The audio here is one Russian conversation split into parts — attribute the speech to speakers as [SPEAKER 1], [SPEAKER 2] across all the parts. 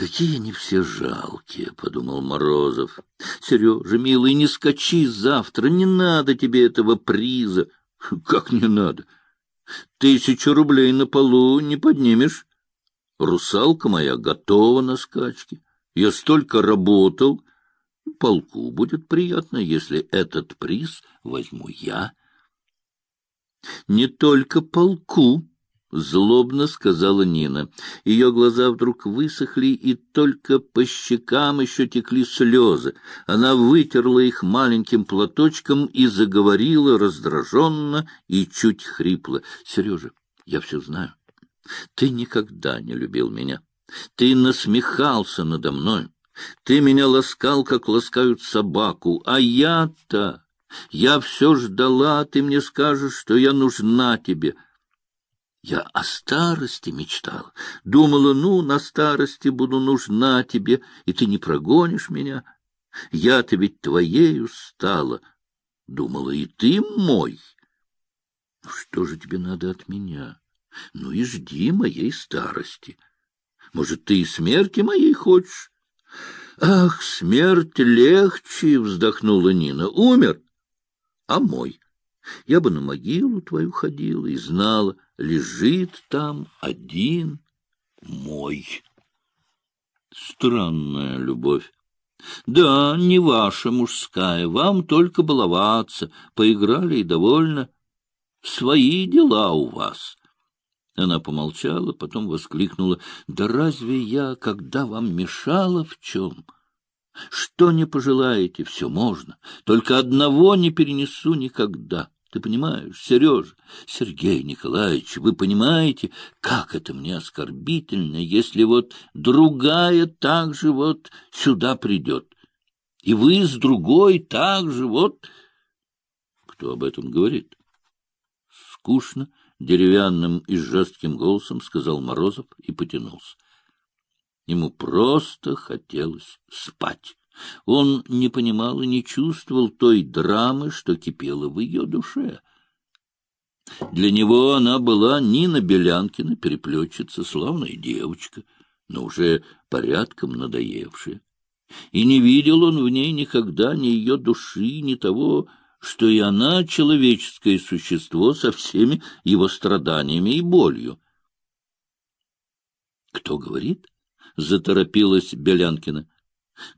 [SPEAKER 1] Какие они все жалкие, — подумал Морозов. — Сережа, милый, не скачи завтра, не надо тебе этого приза. — Как не надо? Тысячу рублей на полу не поднимешь. Русалка моя готова на скачки. Я столько работал. Полку будет приятно, если этот приз возьму я. Не только полку, — злобно сказала Нина. Ее глаза вдруг высохли, и только по щекам еще текли слезы. Она вытерла их маленьким платочком и заговорила раздраженно и чуть хрипло. — Сережа, я все знаю. Ты никогда не любил меня. Ты насмехался надо мной. Ты меня ласкал, как ласкают собаку. А я-то... Я все ждала, ты мне скажешь, что я нужна тебе. — я о старости мечтала. Думала, ну, на старости буду нужна тебе, и ты не прогонишь меня. Я-то ведь твоею стала. Думала, и ты мой. Ну, что же тебе надо от меня? Ну и жди моей старости. Может, ты и смерти моей хочешь? Ах, смерть легче, вздохнула Нина. Умер, а мой. Я бы на могилу твою ходила и знала, лежит там один мой. Странная любовь. Да, не ваша мужская, вам только баловаться, поиграли и довольно. Свои дела у вас. Она помолчала, потом воскликнула. Да разве я, когда вам мешала в чем? Что не пожелаете, все можно. Только одного не перенесу никогда. Ты понимаешь, Сережа, Сергей Николаевич, вы понимаете, как это мне оскорбительно, если вот другая так же вот сюда придет, и вы с другой так же вот... Кто об этом говорит? Скучно, деревянным и жестким голосом сказал Морозов и потянулся. Ему просто хотелось спать. Он не понимал и не чувствовал той драмы, что кипела в ее душе. Для него она была Нина Белянкина, переплетчица, славная девочка, но уже порядком надоевшая. И не видел он в ней никогда ни ее души, ни того, что и она человеческое существо со всеми его страданиями и болью. — Кто говорит? — заторопилась Белянкина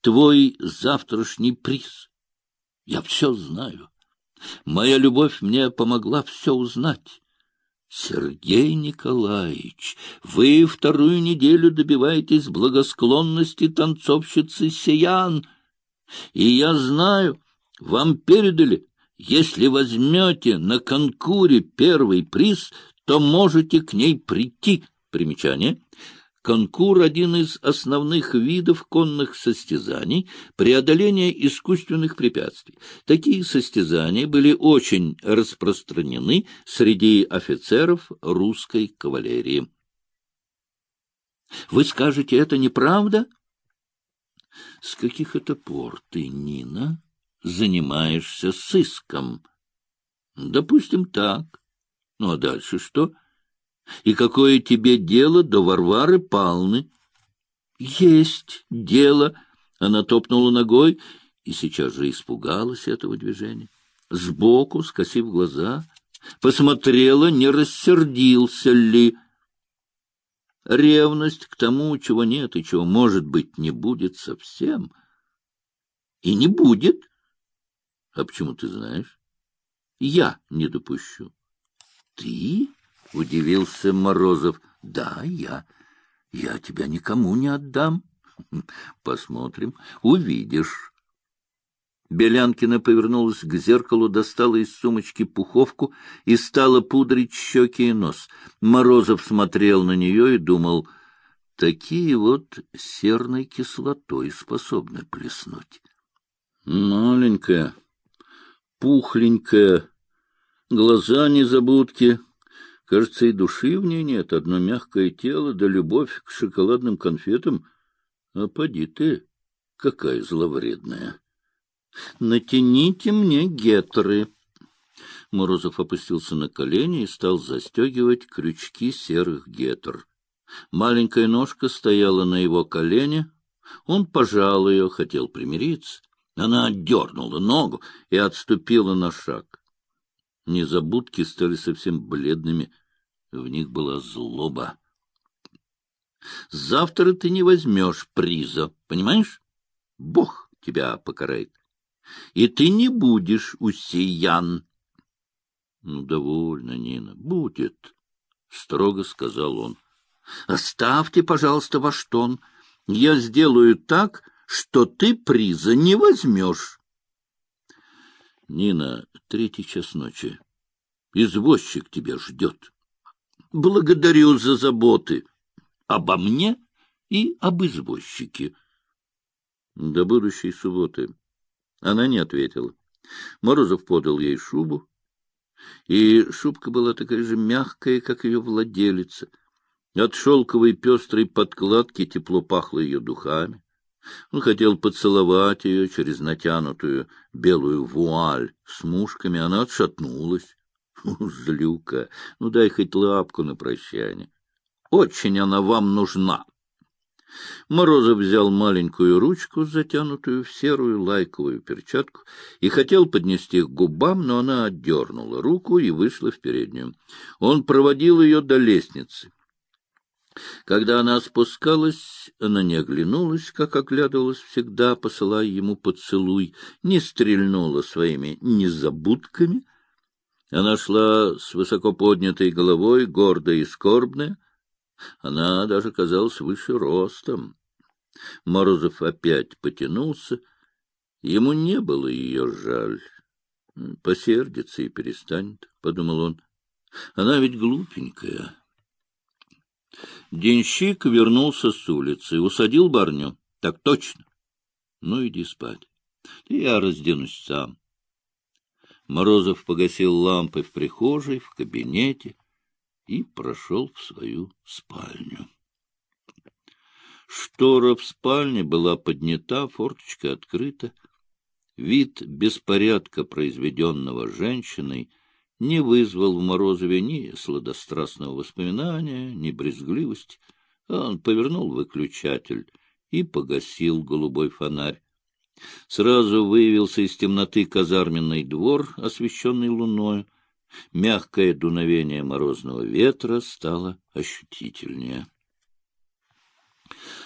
[SPEAKER 1] твой завтрашний приз. Я все знаю. Моя любовь мне помогла все узнать. Сергей Николаевич, вы вторую неделю добиваетесь благосклонности танцовщицы Сиян. И я знаю, вам передали, если возьмете на конкуре первый приз, то можете к ней прийти. Примечание. Конкур — один из основных видов конных состязаний преодоления искусственных препятствий. Такие состязания были очень распространены среди офицеров русской кавалерии. Вы скажете, это неправда? С каких это пор ты, Нина, занимаешься сыском? Допустим, так. Ну, а дальше что? — и какое тебе дело до Варвары Палны? — Есть дело, — она топнула ногой и сейчас же испугалась этого движения. Сбоку, скосив глаза, посмотрела, не рассердился ли. Ревность к тому, чего нет и чего, может быть, не будет совсем. И не будет. А почему ты знаешь? Я не допущу. Ты? — удивился Морозов. — Да, я. Я тебя никому не отдам. — Посмотрим. Увидишь. Белянкина повернулась к зеркалу, достала из сумочки пуховку и стала пудрить щеки и нос. Морозов смотрел на нее и думал, такие вот серной кислотой способны плеснуть. Маленькая, пухленькая, глаза незабудки, Кажется, и души в ней нет, одно мягкое тело да любовь к шоколадным конфетам. А поди ты, какая зловредная. Натяните мне гетры. Морозов опустился на колени и стал застегивать крючки серых гетр. Маленькая ножка стояла на его колене. Он пожал ее, хотел примириться. Она отдернула ногу и отступила на шаг. Незабудки стали совсем бледными. В них была злоба. Завтра ты не возьмешь приза, понимаешь? Бог тебя покарает. И ты не будешь усеян. — Ну, довольно, Нина, будет, — строго сказал он. — Оставьте, пожалуйста, ваш тон. Я сделаю так, что ты приза не возьмешь. Нина, третий час ночи. Извозчик тебя ждет. Благодарю за заботы обо мне и об извозчике. До будущей субботы. Она не ответила. Морозов подал ей шубу, и шубка была такая же мягкая, как ее владелица. От шелковой пестрой подкладки тепло пахло ее духами. Он хотел поцеловать ее через натянутую белую вуаль с мушками, она отшатнулась. Злюка, ну дай хоть лапку на прощание. Очень она вам нужна. Морозов взял маленькую ручку, затянутую в серую лайковую перчатку, и хотел поднести к губам, но она отдернула руку и вышла в переднюю. Он проводил ее до лестницы. Когда она спускалась, она не оглянулась, как оглядывалась всегда, посылая ему поцелуй, не стрельнула своими незабудками. Она шла с высоко поднятой головой, гордая и скорбная, она даже казалась выше ростом. Морозов опять потянулся. Ему не было ее жаль. Посердится и перестанет, — подумал он. Она ведь глупенькая. Денщик вернулся с улицы, усадил барню. Так точно. Ну, иди спать. Я разденусь сам. Морозов погасил лампы в прихожей, в кабинете и прошел в свою спальню. Штора в спальне была поднята, форточка открыта. Вид беспорядка, произведенного женщиной, не вызвал в Морозове ни сладострастного воспоминания, ни брезгливости. Он повернул выключатель и погасил голубой фонарь. Сразу выявился из темноты казарменный двор, освещенный луною. Мягкое дуновение морозного ветра стало ощутительнее.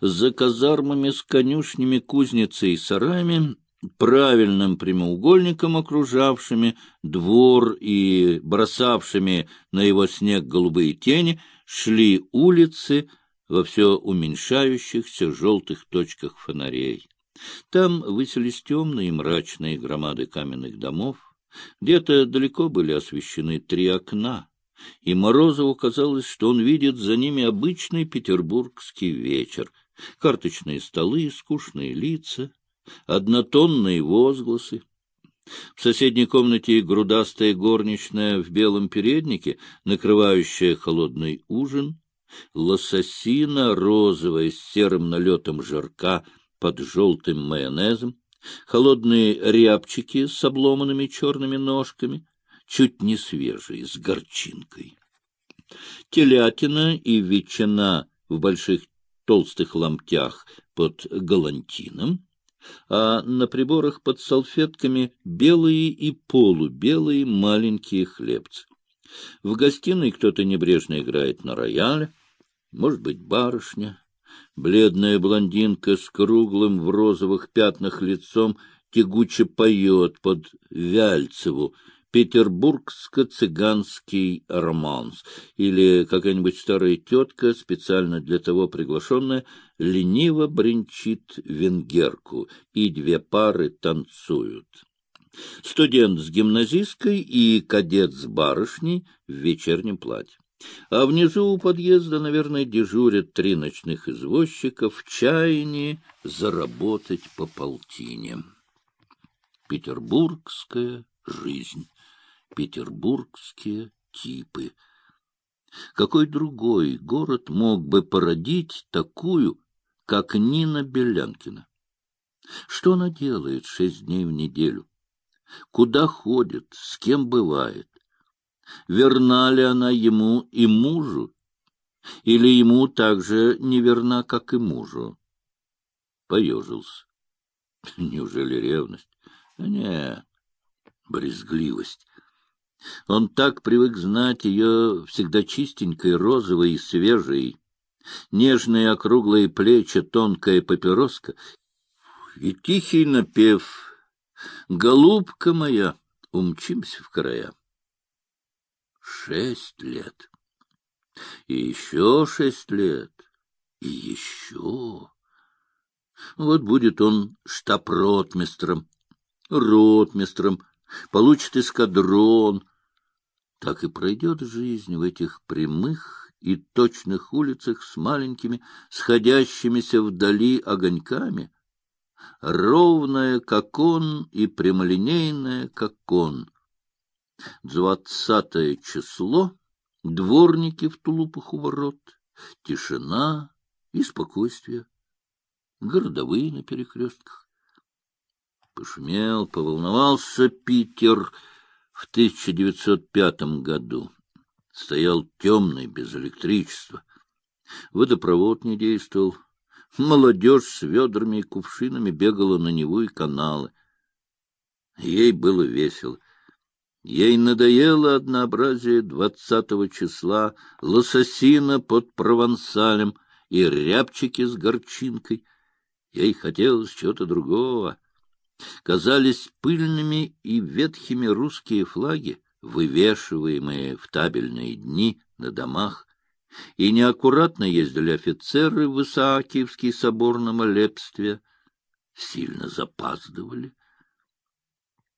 [SPEAKER 1] За казармами с конюшнями, кузницей и сараями, правильным прямоугольником окружавшими двор и бросавшими на его снег голубые тени, шли улицы во все уменьшающихся желтых точках фонарей. Там высились темные и мрачные громады каменных домов, где-то далеко были освещены три окна, и Морозову казалось, что он видит за ними обычный петербургский вечер. Карточные столы, скучные лица, однотонные возгласы. В соседней комнате грудастая горничная в белом переднике, накрывающая холодный ужин, лососина розовая с серым налетом жирка под желтым майонезом, холодные рябчики с обломанными черными ножками, чуть не свежие, с горчинкой. Телятина и ветчина в больших толстых ломтях под галантином, а на приборах под салфетками белые и полубелые маленькие хлебцы. В гостиной кто-то небрежно играет на рояле, может быть, барышня, Бледная блондинка с круглым в розовых пятнах лицом тягуче поет под Вяльцеву «Петербургско-цыганский романс» или какая-нибудь старая тетка, специально для того приглашенная, лениво бренчит венгерку, и две пары танцуют. Студент с гимназисткой и кадет с барышней в вечернем платье. А внизу у подъезда, наверное, дежурят три ночных извозчика в чаянии заработать по полтине. Петербургская жизнь, петербургские типы. Какой другой город мог бы породить такую, как Нина Белянкина? Что она делает шесть дней в неделю? Куда ходит, с кем бывает? Верна ли она ему и мужу. Или ему так же неверна, как и мужу? Поежился. Неужели ревность? Не, брезгливость. Он так привык знать ее всегда чистенькой, розовой и свежей. Нежные округлые плечи, тонкая папироска и тихий напев «Голубка моя, умчимся в края». Шесть лет. И еще шесть лет. И еще. Вот будет он штаб-ротмистром, ротмистром, получит эскадрон. Так и пройдет жизнь в этих прямых и точных улицах с маленькими, сходящимися вдали огоньками, ровная, как он, и прямолинейная, как он. Двадцатое число, дворники в тулупах у ворот, тишина и спокойствие, городовые на перекрестках. Пошумел, поволновался Питер в 1905 году. Стоял темный, без электричества. Водопровод не действовал. Молодежь с ведрами и кувшинами бегала на него и каналы. Ей было весело. Ей надоело однообразие двадцатого числа, лососина под провансалем и рябчики с горчинкой. Ей хотелось чего-то другого. Казались пыльными и ветхими русские флаги, вывешиваемые в табельные дни на домах, и неаккуратно ездили офицеры в Исаакиевский собор на молебстве, сильно запаздывали.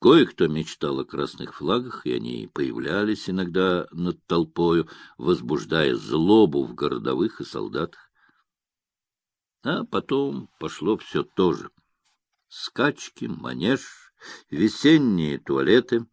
[SPEAKER 1] Кое-кто мечтал о красных флагах, и они появлялись иногда над толпою, возбуждая злобу в городовых и солдатах. А потом пошло все то же. Скачки, манеж, весенние туалеты,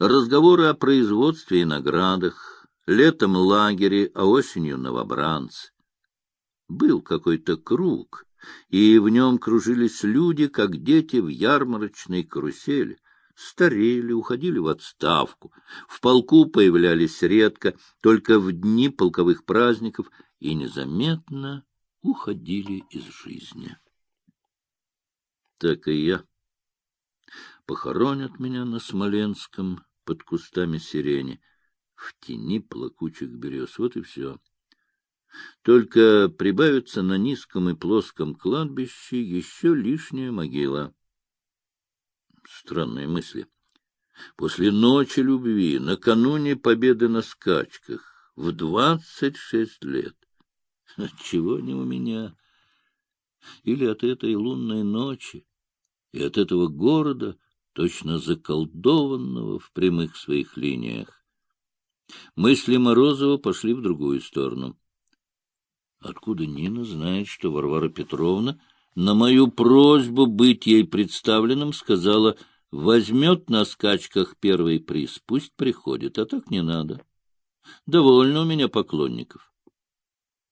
[SPEAKER 1] разговоры о производстве и наградах, летом лагере, а осенью новобранцы. Был какой-то круг — и в нем кружились люди, как дети в ярмарочной карусели. Старели, уходили в отставку, в полку появлялись редко, только в дни полковых праздников, и незаметно уходили из жизни. Так и я. Похоронят меня на Смоленском под кустами сирени, в тени плакучих берез. Вот и все. Только прибавится на низком и плоском кладбище еще лишняя могила. Странные мысли. После ночи любви, накануне победы на скачках, в двадцать шесть лет. Отчего не у меня? Или от этой лунной ночи и от этого города, точно заколдованного в прямых своих линиях? Мысли Морозова пошли в другую сторону. Откуда Нина знает, что Варвара Петровна на мою просьбу быть ей представленным сказала, возьмет на скачках первый приз, пусть приходит, а так не надо. Довольно у меня поклонников.